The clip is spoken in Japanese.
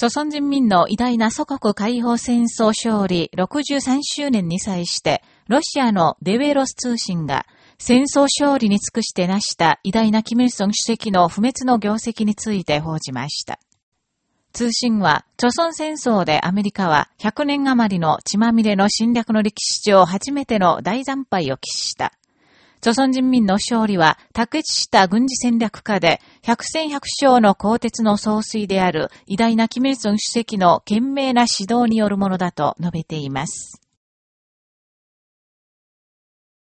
朝鮮人民の偉大な祖国解放戦争勝利63周年に際して、ロシアのデウェロス通信が、戦争勝利に尽くして成した偉大なキム・イルソン主席の不滅の業績について報じました。通信は、朝鮮戦争でアメリカは100年余りの血まみれの侵略の歴史上初めての大惨敗を喫した。朝鮮人民の勝利は、卓越した軍事戦略下で、百戦百勝の鋼鉄の総帥である偉大なキム・イルソン主席の懸命な指導によるものだと述べています。